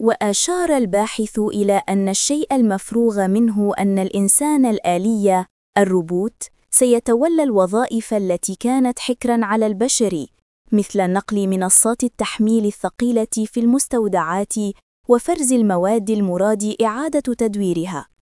وأشار الباحث إلى أن الشيء المفروغ منه أن الإنسان الآلية الروبوت سيتولى الوظائف التي كانت حكراً على البشر مثل نقل منصات التحميل الثقيلة في المستودعات وفرز المواد المراد إعادة تدويرها.